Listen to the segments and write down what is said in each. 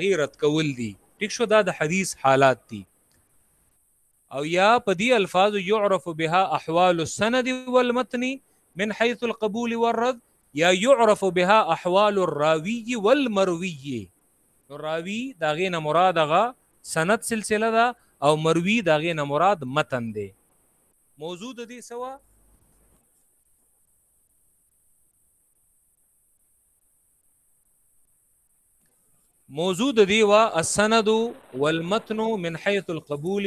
هغې رد کول دي ټیک شو دا د حدیث حالات دي او یا په دې الفاظ يعرف بها احوال السند والمتن من حيث القبول والرد یا يعرف بها احوال الراوي والمروي نو راوی دا غې نه مراد غا سند سلسله ده او مروی دا غې نه مراد متن دی موضوع د دې سوا موضوع د دی وا السند والمتن من حيث القبول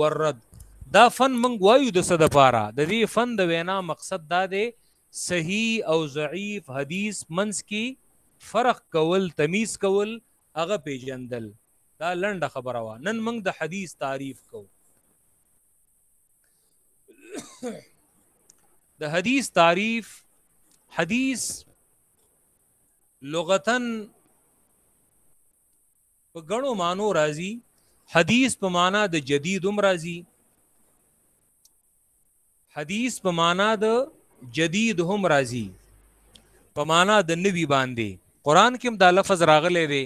والرد دا فن من وایو د صد پاره د دې فن د وینا مقصد دا دی صحیح او ضعیف حدیث منس کی فرق کول تمیز کول هغه پیجندل دا لنډه خبره وا نن موږ د حدیث تعریف کو د حدیث تعریف حدیث لغتا په غنو مانو راځي حدیث په معنا د جدید هم راځي حدیث په معنا د جدید هم راځي په معنا د نوی باندې قران کې هم دا لفظ راغلی دی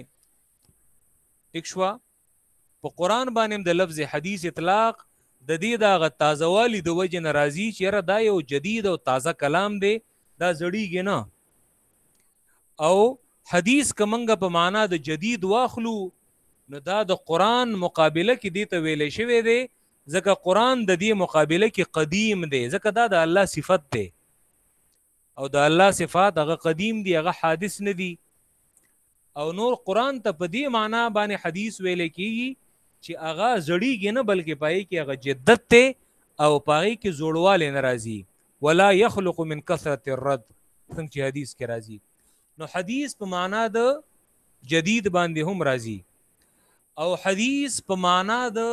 اکشوا په قران باندې د لفظ حدیث اطلاق د دې دا غ تازه والی د وجه ناراضي چې را دا یو جدید او تازه کلام دی دا زړیږي نه او حدیث کمنګ په معنا د جدید واخلو نو دا د قران مقابله کې دی ته ویل شوی دی ځکه قران د دې مقابله کې قدیم دی ځکه دا د الله صفت دی او د الله صفات هغه قدیم دي هغه حادث نه دي او نور قران ته په دې معنی باندې حدیث ویل کیږي چې هغه زړیږي نه بلکې پای کې هغه جدت ته او پای کې زوړواله ناراضي ولا يخلق من كثرة الرد څنګه چې حدیث کې راځي نو حدیث په معنا د جدید باندې هم راځي او حدیث په معنا د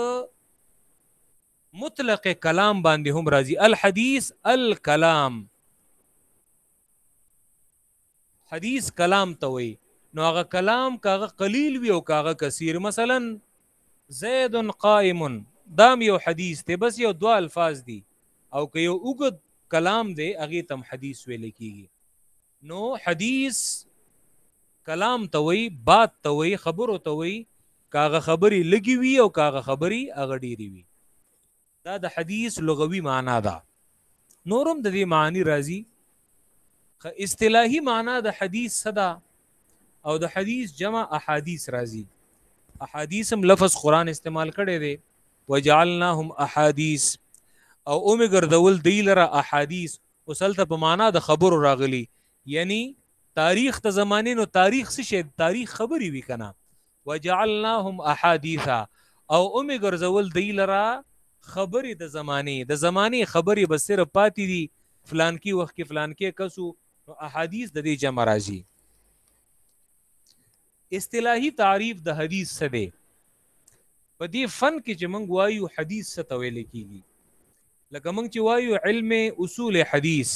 مطلق کلام باندې هم راځي الحديث الکلام حدیث کلام ته وي نو هغه کلام کاغه قلیل وي او کاغه کثیر مثلا زید قائم دام یو حدیث ته بس یو دوا الفاظ دي او که یو وګد کلام دی هغه تم حدیث ویل کیږي نو حدیث کلام ته وی بات ته وی خبرو ته وی کاغه خبري لګي وي او کاغه خبري اغه ډيري وي دا د حدیث لغوي معنا ده نورم د دې معنی راځي خ اصطلاحي معنا د حدیث صدا او د حدیث جمع احادیث راځي احادیث هم لفظ قران استعمال کړي دي وجعلناهم احادیث او اومه ګرځول دی لره احادیث اوس هلته په معنا د خبرو راغلی یعنی تاریخ ته زمانه نو تاریخ څه شي تاریخ خبري وی کنه وجعلناهم احادیثا او اومه ګرځول دی لرا خبري د زمانه د زمانه خبري به صرف پاتې دي فلان کی وخت کې فلان کې کسو نو احادیث د دې جمع راځي اصطلاحي تعریف د حدیث څه دی په دې فن کې چې موږ وایو حدیث څه ته ویل کیږي لکه موږ چې وایو علم اصول حدیث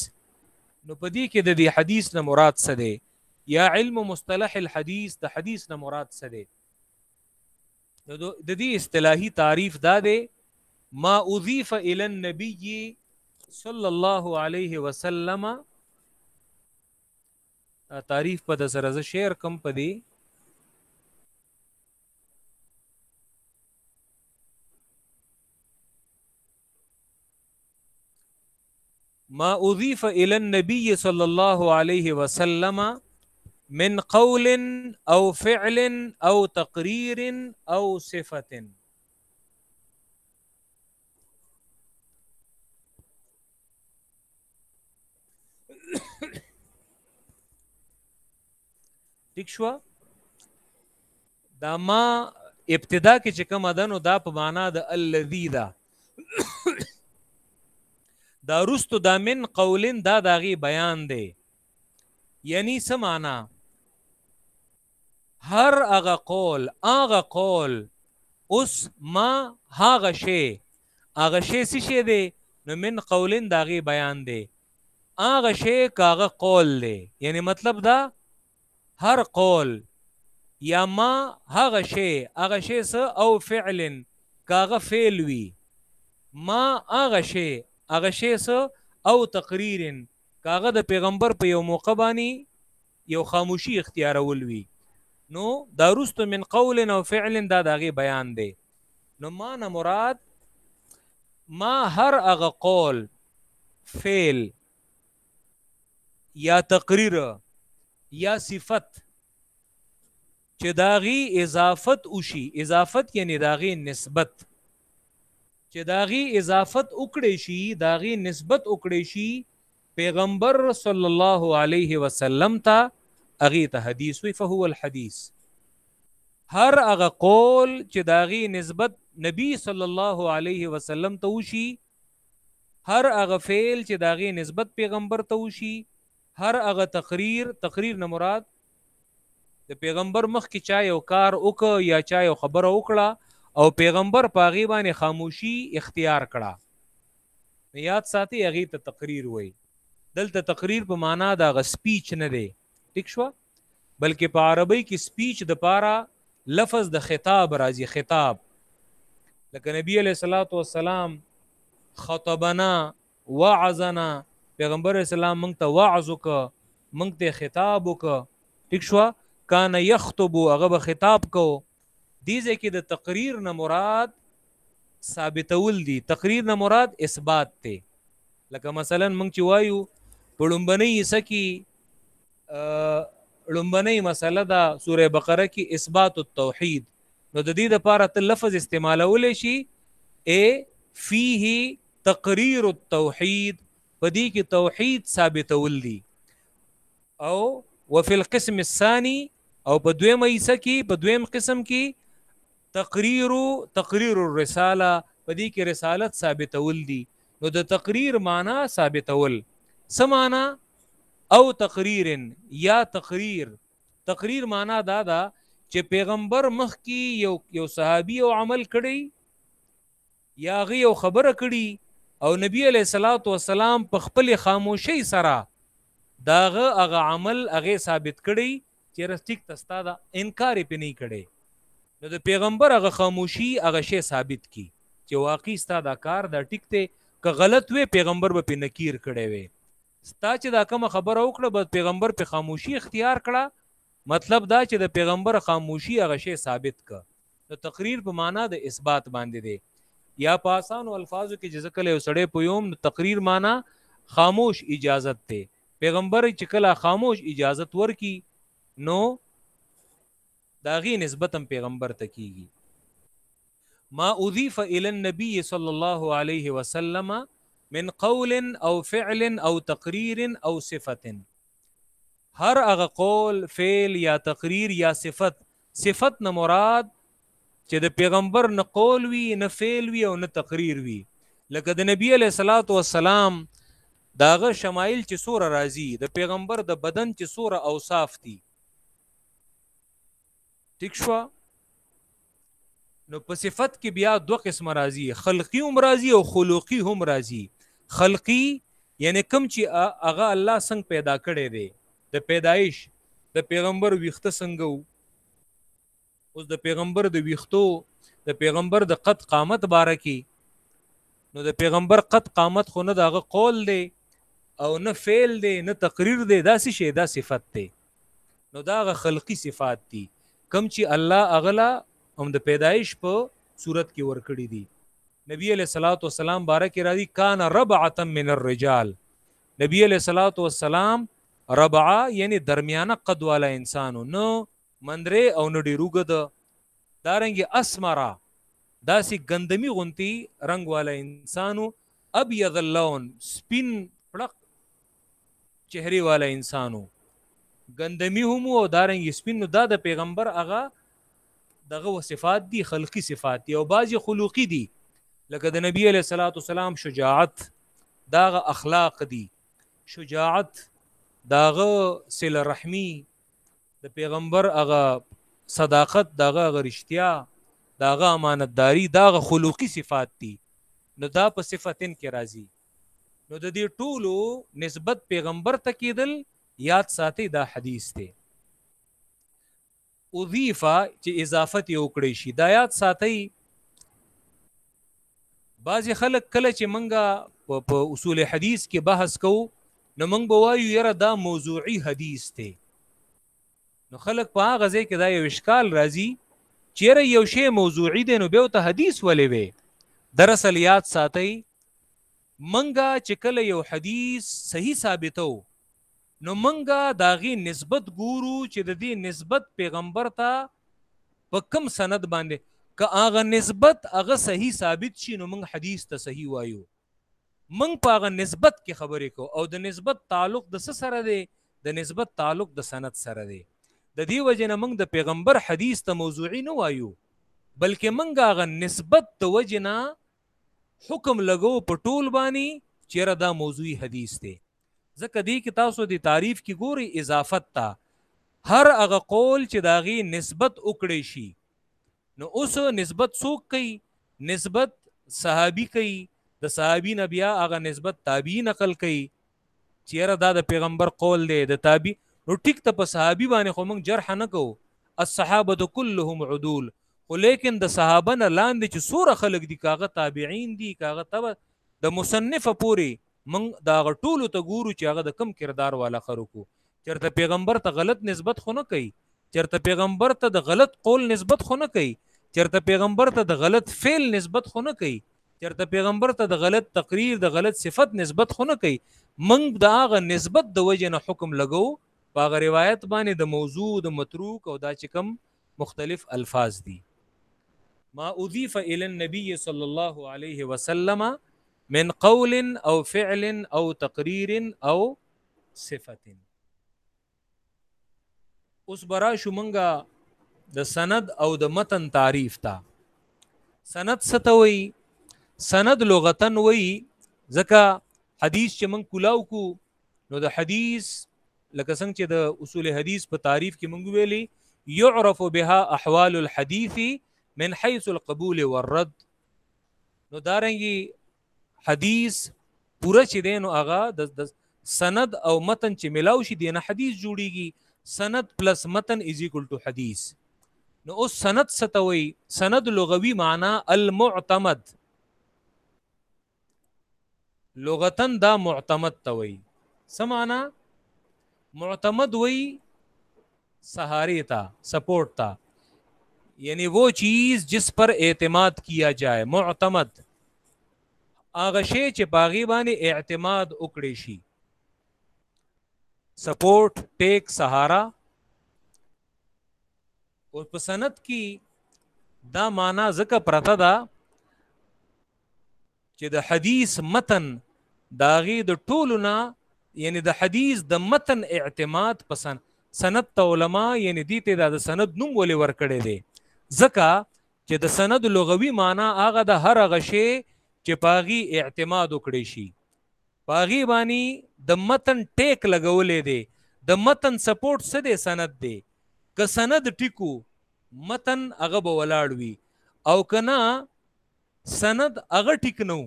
نو په دې کې د دې حدیث نه مراد څه دی یا علم مصطلح الحدیث د حدیث نه مراد څه دی د دې اصطلاحي تعریف دا دی ما اضيف الى النبي صلى الله عليه وسلم تعریف په د سره زه شعر کم په دی ما اضيف الى النبي صلى الله عليه وسلم من قول او فعل او تقرير او صفه ټیک شو دا ما ابتدا کې چې کوم ده نو دا په معنا د الذی دا دا رستو دا من قولن دا داغي بیان دی یعنی څه معنا هر هغه قول هغه قول اوس ما هغه شی هغه شی څه شی دی؟ نو من قول د هغې بیان دی. هغه شی که هغه قول دی. یعنې مطلب دا هر قول یا ما هغه شی هغه شی څه او فعل که هغه فعل وي ما هغه شی هغه شی څه او تقریر که هغه د پیغمبر په یو موقع باندې یو خاموشي اختیارول وي نو دا رستو من قول او فعل دا د هغې بیان دی. نو ما نه مراد ما هر هغه قول فعل یا تقریر یا صفت چې داغي اضافت وشي اضافت یعنی داغي نسبت چې داغي اضافت وکړي شي داغي نسبت وکړي شي پيغمبر صلی الله عليه وسلم ته هغې ته حديث وي فهو الحديث هر هغه قول چې د هغې نسبت نبی صلی الله عليه وسلم ته وشي هر هغه فعل چې د هغې نسبت پیغمبر ته وشي هر هغه تقریر تقریر نه مراد د پیغمبر مخکې چا یو کار وکړ یا چا یو خبره وکړه او پیغمبر په هغې باندې خاموشي اختیار کړه یاد ساتي هغې ته تقریر وای دلته تقریر په معنا د هغه سپیچ نه دی ټیک شوه بلکې په عربی کې سپیچ د پاره لفظ د خطاب راځي خطاب لکه نبی علیه الصلاۃ والسلام خطبنا وعظنا پیغمبر اسلام موږ ته وعظ وک موږ ته خطاب وک ټیک شو کان یخطب هغه به خطاب کو دیزه کې د تقریر نه مراد ثابتول دي تقریر نه مراد اثبات ته لکه مثلا موږ چې وایو په لومبنۍ حصہ کې لومبنۍ مسله دا سوره بقره کې اثبات التوحید نو د دې لپاره ته لفظ استعمالول شي اے فيه تقریر التوحید په دې کې توحید ثابتول دي او وفي القسم الثاني او په دویم ایسه کې په دویم قسم کې تقریر تقریر الرساله په دې کې رسالت ثابتول دي نو د تقریر معنا ثابتول سمانا او تقریر یا تقریر تقریر معنا دا دا چې پیغمبر مخ کی یو یو صحابي او عمل کړی یا هغه یو خبره کړي او نبی علیه الصلاۃ والسلام په خپل خاموشي سره داغه هغه عمل هغه ثابت کړي چې رستیک تستا دا انکار یې پني کړي نو د پیغمبر هغه خاموشي هغه شی ثابت کی چې واقعي ستا دا کار دا ټیک ته که غلط وي پیغمبر به په نکیر کړي وي ستا چې دا کوم خبره وکړه بس پیغمبر په خاموشي اختیار کړه مطلب دا چې د پیغمبر خاموشي هغه شی ثابت ک د تقریر په معنا د اثبات باندې دی یا په اسانو الفاظو کې چې ځکه یو سړی پویوم د تقریر معنا خاموش اجازت ته پیغمبر چې کله خاموش اجازت ورکی نو داغي نسبت هم پیغمبر ته کیږي ما اضيف الى النبي صلى الله عليه وسلم من قول او فعل او تقرير او صفه هر هغه قول فعل یا تقریر یا صفت صفت نه مراد چې د پیغمبر نه قول وي نه فعل وي او نه تقریر وي لکه د نبی علیہ الصلات والسلام داغه شمایل چې سوره راځي د پیغمبر د بدن چې سوره اوصاف دي ټیک شو نو په صفت کې بیا دوه قسم راځي خلقي هم راځي او خلقي هم راځي خلقي یعنی کم چې هغه الله څنګه پیدا کړي دي د پیدایش د پیغمبر ویخته څنګه وو اوس د پیغمبر د ویختو د پیغمبر د قد قامت باره کې نو د پیغمبر قد قامت خو نه دغه قول دی او نه فعل دی نه تقریر دی دا څه شی دا صفت دی نو دا غ خلقی صفات دي کم چې الله اغلا هم د پیدایش په صورت کې ورکړي دي نبی علیہ الصلوۃ والسلام بارک راضی کان ربعه من الرجال نبی علیه الصلاة والسلام ربعه یعنی درمیانه قد والا انسان و، نه مندری او نه ډېر اوږد، دارنګې اسمره داسې ګندمي غونتي رنګ والا انسان و، ابیض اللون سپین پړق چهرې والا انسان و، ګندمي هم و او دارنګې سپین نو دا د پیغمبر هغه دغه و صفات دي خلقي صفات دي او بعضي خلقي دي لکه د نبی علیه الصلاۃ والسلام شجاعت داغه اخلاق دي شجاعت داغه سل رحمی د پیغمبر هغه صداقت داغه هغه رښتیا داغه امانتداری داغه خلقی صفات دي نو دا په صفتن کې راځي نو د دې ټولو نسبت پیغمبر ته کېدل یاد ساتي دا حدیث دی اضیف چې اضافت یې وکړی شي دا یاد ساتئ بعضې خلک کله چې منګه په اصول حدیث کې بحث کوو نو موږ به وایو یاره دا موضوعي حدیث دی نو خلک په هغه ځای کې دا یو اشکال راځي چې یاره یو شی موضوعي دی نو بیا ته حدیث ولې وی دراصل یاد ساتئ منګه چې کله یو حدیث صحیح ثابتو نو مونږ د هغې نسبت ګورو چې د دې نسبت پیغمبر ته په کوم سند باندې که هغه نسبت هغه صحیح ثابت شي نو مونږ حدیث ته صحیح وایو مونږ په هغه نسبت کې خبرې کو او د نسبت تعلق د څه سره دی د نسبت تعلق د سند سره دی د دې وجه نه مونږ د پیغمبر حدیث ته موضوعي نه وایو بلکې مونږ هغه نسبت د وجه نه حکم لګو په ټول باندې چیرې دا موضوعي حدیث دی ځکه دی کې تاسو د تعریف کې ګوري اضافت ته هر هغه قول چې داغي نسبت وکړي شي نو اوس نسبت څوک کوي نسبت صحابي کوي د صحابي نه بیا هغه نسبت تابعی نقل کوي چیرې دا د پیغمبر قول دی د تابعی نو ټیک ته په صحابي باندې خو موږ جرح نه کوو الصحابه كلهم عدول خو لیکن د صحابه نه لاندې چې سوره خلق دي کاغه تابعین دي کاغه تبع د مصنف پوری موږ دا هغه ټولو ته ګورو چې هغه د کم کردار والا خلکو چرته پیغمبر ته غلط نسبت خو نه کوي چرته پیغمبر ته د غلط قول نسبت خو نه کوي چرته پیغمبر ته د غلط فعل نسبت خو نه کوي چرته پیغمبر ته د غلط تقریر د غلط صفت نسبت خو نه کوي منګ د هغه نسبت د وجه نه حکم لګو په هغه روایت باندې د موضوع د متروک او دا چې کم مختلف الفاظ دي ما اضيف الى النبي صلى الله عليه وسلم من قول او فعل او تقرير او صفت اوس برا شو منګه د سند او د متن تعریف تا سند ستوي سند لغتن وي ځکه حدیث چې من کولاو کو نو د حدیث لکه څنګه چې د اصول حدیث په تعریف کې مونږ ویلي يعرف بها احوال الحديث من حيث القبول والرد نو دارنګي حدیث پوره چې دی نو هغه د سند او متن چې ملاو شي دینه حدیث جوړیږي سند پلس متن از ایکول ټو حدیث نو اوس سند ستوي سند لغوي معنی المعتمد لغتا دا معتمد ته وایي څه معنا معتمد وایي سهارې ته سپورټ ته یعنی وہ چیز جس پر اعتماد کیا جائے معتمد هغه شی چې باغی باندې اعتماد وکړي شي سپورټ ټیک سهارا او په سند کې دا معنا ځکه پرته ده چې د حدیث متن داغي د ټولو نه یعنی د حدیث د متن اعتماد پسند سند ته علما یعنی دي ته د سند نوم ولې ورکړي دي ځکه چې د سند لغوي معنی هغه د هر غشي چې پاغي اعتماد وکړي شي پاغي باندې د متن ټیک لګولې دي د متن سپورټ څه دي سند دي که سند ټیکو متن هغه به ولاړ وي او کنا سند هغه ټیک نه و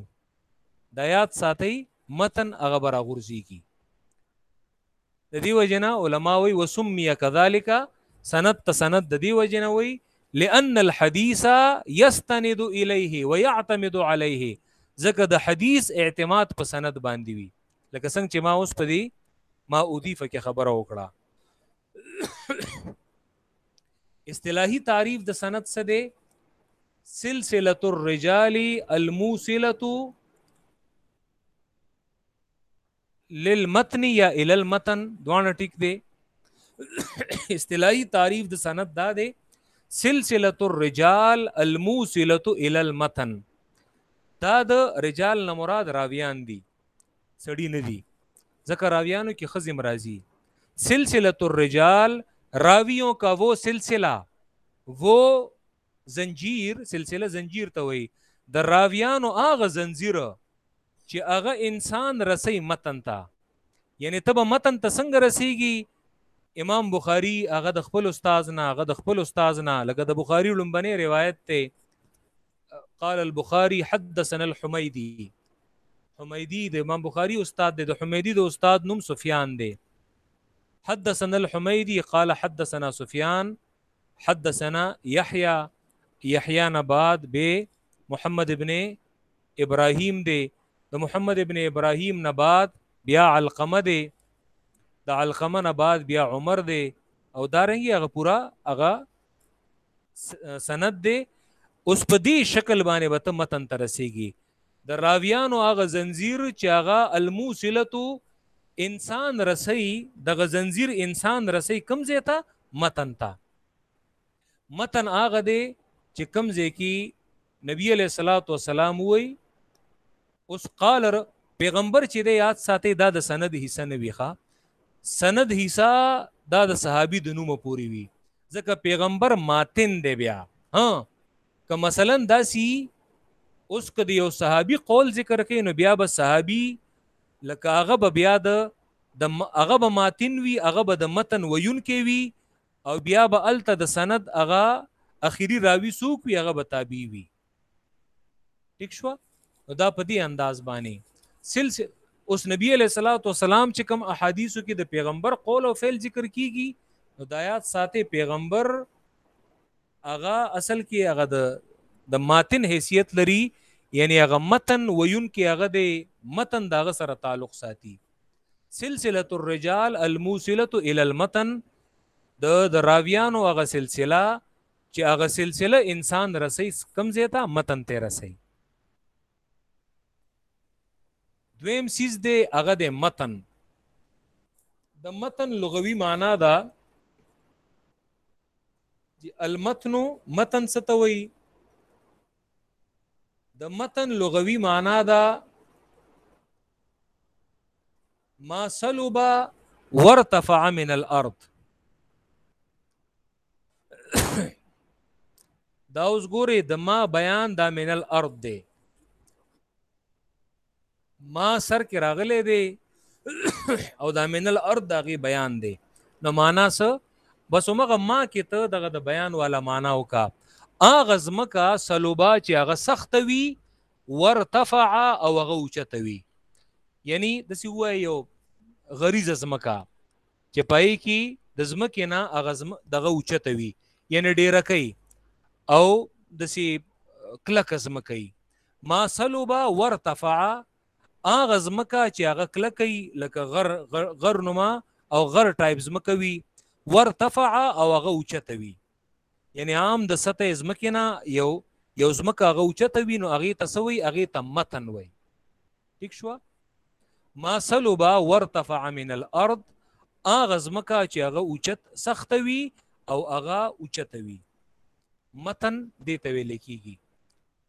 د یاد ساتئ متن هغه به راغورځېږي د دې وجه نه علما وایي وسمیه کذالک سند ته سند د دې وجه نه وایي لأن الحديث يستند إليه ويعتمد عليه ځکه د حدیث اعتماد په سند باندې وي لکه څنګه چې ما اوس په دې ما اضیفه کې خبره وکړه اصطلاحي تعریف د سند څه دی سلسله الرجال الموصله للمتن یا ال المتن دوانه ټیک دی اصطلاحي تعریف د سند دا دی سلسله الرجال الموصله ال المتن دا د رجال نه مراد راویان دي سړی نه دی ځکه راویانو کې خزې مرازي سلسله الرجال راویوں کا وہ سلسله وہ زنجیر سلسله زنجیر ته وایي د راویانو هغه زنجیر چې هغه انسان رسي متن ته یعنی تبه متن ته څنګه رسیږي امام بخاری هغه د خپل استاد نه هغه د خپل استاد نه لکه د بخاری لومبني روایت ته قال البخاري حدثنا الحميدي حميدي د امام بخاري استاد دی د حميدي د استاد نوم سفيان دی حدثنا الحميدي قال حدثنا سفيان حدثنا يحيى يحيى نباد به محمد ابن ابراهيم دی د محمد ابن ابراهيم نباد بیا علقمه دی د علقمه نباد بیا عمر دی او دارنګي هغه پورا هغه سند دی اوس په دې شکل باندې به ته متن ته رسیږي د راویانو هغه زنجیر چې هغه الموصلتو انسان رسي دغه زنجیر انسان رسي کم ځای ته متن ته متن هغه دی چې کم ځای کې نبی علیہ الصلوۃ والسلام وی اوس قال پیغمبر چې د یاد ساتي دا د سند حصہ نه ویخه سند حصہ دا د صحابي د نوم پوری وی ځکه پیغمبر ماتن دی بیا ها که مثلا داسی اوس که د یو صحابي قول ذکر کین نو بیا به صحابي لکه هغه به بیا د د هغه به ماتن وی هغه به د متن ویون کې وی او بیا به الته د سند هغه اخیری راوی څوک وي هغه به تابعی وي ټیک شو دا په دې انداز باندې سلسله اوس نبی علیہ الصلوۃ والسلام چې کوم احادیثو کې د پیغمبر قول او فعل ذکر کیږي نو دایات ساته پیغمبر هغه اصل کې هغه د د ماتن حیثیت لري یعنی هغه متن ویون کې هغه د متن دغه سره تعلق ساتي سلسله الرجال الموصله الى المتن د د راویانو هغه سلسله چې هغه سلسله انسان رسي کم زیته متن ته رسي دویم سیز دی هغه د متن د متن لغوي معنا دا چې المتن متن ستوي د متن لغوي معنا دا ما سلب وارتفع من الارض دا اوس ګوري د ما بیان دا من الارض دی ما سر کې راغلې دی او دا من الارض دا غي بیان دی نو معنا څه بس مغه ما کې ته دغه د بیان والا معنا وکا اغه زمکا سلوبا چې هغه سخت وي ورتفع او هغه اوچته وي یعنی د سی وای یو غریز زمکا چې پای کې د زمکې نه هغه زم دغه اوچته وي یعنی ډیره کوي او د سی کلک زمکې ما سلوبا ورتفع هغه ځمکه چې هغه کلکه وي لکه غر غر, غر نما او غر ټایپ ځمکه وي ورتفع او هغه اوچته وي یعنی عام د سطح ځمکې نه یو یو ځمکه هغه اوچته وي نو هغې ته سوی هغې ته متن وي ټیک شوه ما سلوبا ورتفع من الارض هغه ځمکه چې هغه اوچت سخته وي او هغه اوچته وي متن دې ته ویل کېږي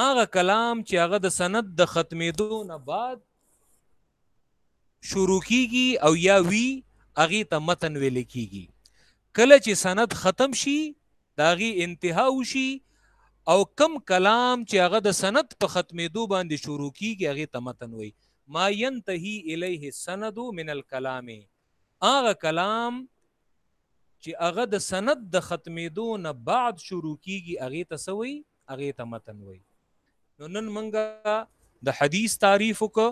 هغه کلام چې هغه د سند د ختمېدو نه بعد شروع کیږي او یا وی هغه ته متن ویل کیږي کله چې سند ختم شي داغي انتها وشي او کم کلام چې هغه د سند په ختمېدو باندې شروع کیږي هغه ته متن وي ما ينتهي الیه سند من الكلام هغه کلام چې هغه د سند د ختمېدو نه بعد شروع کیږي هغه ته څه وایي هغه ته متن وایي نو نن منګه د حدیث تعریف وکړو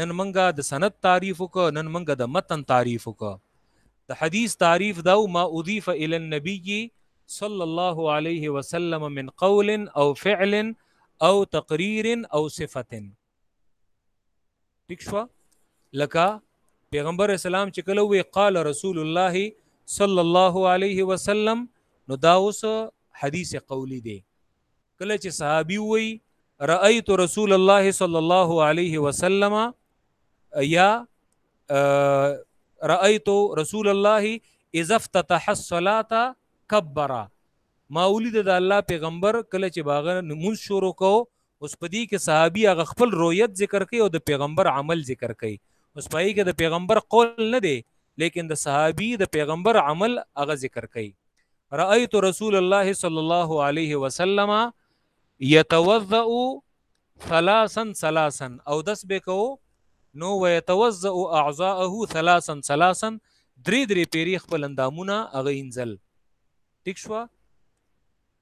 نن منګه د سند تعریف وکړو نن منګه د متن تعریف وکړو د حدیث تعریف دا ما اضیف الی النبی صلی الله علیه وسلم من قول او فعل او تقریر او صفه ټیک شو لکه پیغمبر اسلام چې کله وی قال رسول الله صلی الله علیه وسلم نو دا اوس حدیث قولی دی کله چې صحابي وی رأيت رسول الله صلی الله علیه وسلم یا رأيت رسول الله اذا افتتح الصلاه كبر ما ولید د الله پیغمبر کله چې باغ مون شروع کو اوس په دې کې صحابي هغه خپل رویت ذکر کوي او د پیغمبر عمل ذکر کوي اوس په کې د پیغمبر قول نه دی لیکن د صحابي د پیغمبر عمل هغه ذکر کوي رأيت رسول الله صلى الله عليه وسلم يتوضأ ثلاثا ثلاثا او دس به کو نو ويتوضأ اعضاءه ثلاثا ثلاثا درې درې پیری خپل اندامونه هغه انزل ټیک شو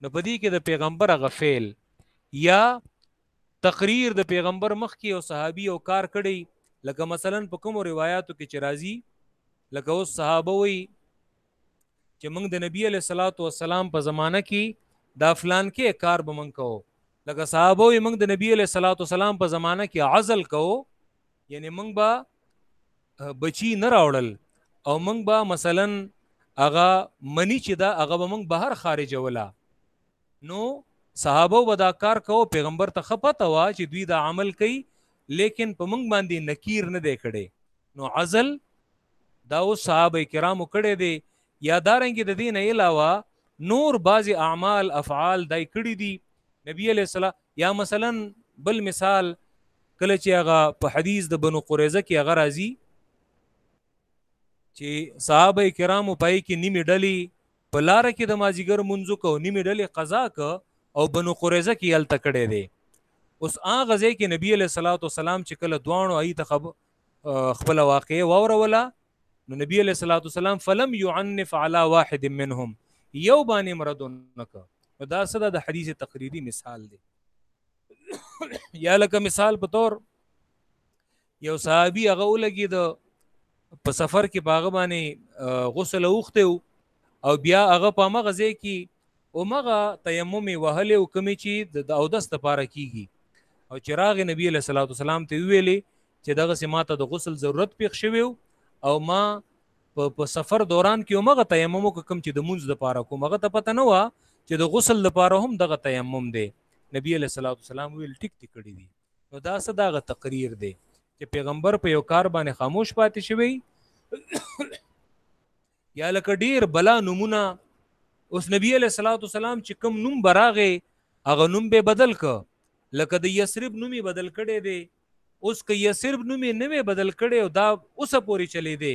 نو په دې کې د پیغمبر هغه فعل یا تقریر د پیغمبر مخ کې او صحابي او کار کړي لکه مثلا په کوم روایتو کې چې راځي لکه اوس صحابه وي چې موږ د نبی علی صلوات و سلام په زمانہ کې دا فلان کې کار به من کوو لکه صحابه وي موږ د نبی علی صلوات و سلام په زمانہ کې عزل کوو یعنی موږ به بچی نه راوړل او موږ به مثلا هغه منی چې دا هغه به موږ بهر خارج ولا نو صحابه به دا کار کوو پیغمبر ته خپته وا چې دوی دا عمل کوي لیکن په موږ باندې نکیر نه دی کړي نو عزل دا او صحابه کرامو کړي دي یا دارنګ د دین علاوه نور بعضی اعمال افعال دای کړي دي نبی علیہ السلام یا مثلا بل مثال کله چې هغه په حدیث د بنو قریظه کې هغه راځي چې صحابه کرامو پای کې نیمه ډلې په لار کې د مازیګر منځو کو نیمه ډلې قضا ک او بنو قریظه کې یل تکړه دي اوس هغه ځای کې نبی له صلوات و سلام چې کله دوانو ای ته خبر خپل واقعي ووروله نو نبی علیہ الصلوۃ والسلام فلم يعنف على واحد منهم یو باندې مرد نک نو دا صدا د حدیث تقریری مثال دی یا لکه مثال په تور یو صحابي هغه ولګي د په سفر کې باغ باندې غسل اوخته او بیا هغه په مغه ځای کې او مغه تیمم وهله او کمی چې د اودس لپاره کیږي او چراغ نبی له صلوات والسلام ته ویلې چې دغسې ما ته د غسل ضرورت پېښ شوی او ما په په سفر دوران کې همغه تیمم وکړ کوم چې د مونځ لپاره کوم هغه ته پته نه وه چې د غسل لپاره هم دغه تیمم دی نبی علیه الصلاۃ والسلام ویل ټیک ټیک کړی دی نو دا څه دغه تقریر دی چې پیغمبر په یو کار باندې خاموش پاتې شوی یا لکه ډیر بلا نمونه اوس نبی علیہ الصلوۃ والسلام چې کوم نوم براغه هغه نوم به بدل ک لکه د یسرب نومي بدل کړي دی اوس که یسرب نوم یې نه وی بدل کړی او دا اوسه پورې چلیدی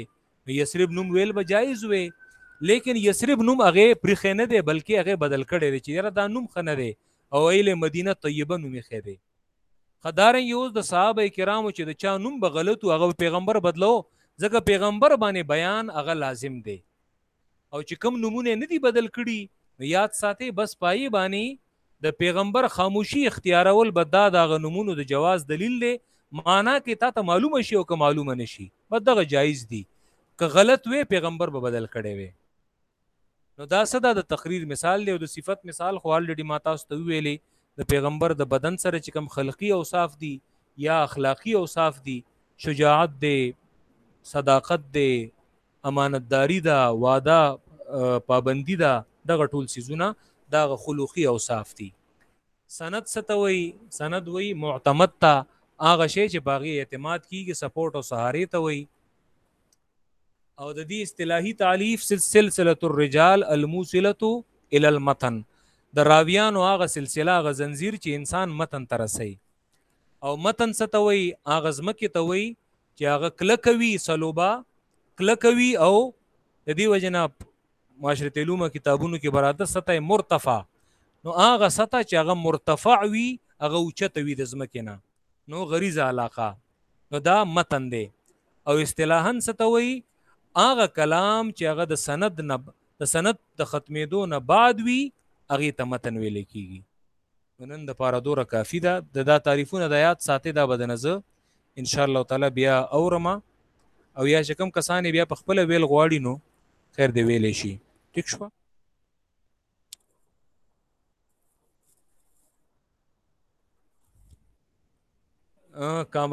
نو یسرب نوم ویل به جایز وی لیکن یسرب نوم هغه پریخې نه دی بلکې هغه بدل کړی دی چې یاره دا نوم ښه نه دی او ایله مدینه طیبه نوم یې دی خدارن یوز د صحابه کرامو چې د چا نوم به غلط هغه پیغمبر بدلو ځکه پیغمبر باندې بیان هغه لازم دی او چې کم نمونه نه دی بدل کړي نو یاد ساتي بس پایې بانی د پیغمبر خاموشي اختیارول به دا د غنمونو د جواز دلیل دی معنا کې تا ته معلومه شي او که معلومه نشي به دغه جایز دي که غلط وي پیغمبر به بدل کړي وي نو دا صدا د تقریر مثال دی او د صفت مثال خو الډی ما تاسو ته ویلې د پیغمبر د بدن سره چې کم خلقي او صاف دي یا اخلاقی او صاف دي شجاعت دی صداقت دی امانتداري ده، وعده پابندي ده، دغه ټول څیزونه د هغه خلقي اوصاف دي. سند څه ته وایي؟ سند وایي معتمد ته، هغه شی چې په هغې اعتماد کیږي، سپورټ او سهارې ته وایي. او د دې اصطلاحي تعریف سلسلة الرجال الموصلة الی المتن، د راویانو هغه سلسله، هغه ځنځیر چې انسان متن ته رسوي. او متن څه ته وایي هغه ځمکې ته وایي چې هغه کلکه وي سلوبه کلکه وي او د دې وجه نه معاشرت علومه کتابونو کې براته سطح مرتفع نو هغه سطح چې هغه مرتفع وي هغه اوچته وي د ځمکې نه نو غریزه علاقه نو دا متن دی او اصطلاحا ستوي هغه کلام چې هغه د سند نه د سند د ختمېدو نه بعد وي هغه ته متن ویل کیږي نو نن د پاره دوره کافی ده د دا تعریفونه د یاد ساتي دا بدنه زه ان شاء الله تعالی بیا اورم او یا چې کم کسان بیا په خپل ویل غواړي نو خیر دی ویلې شي ټیک شو کامران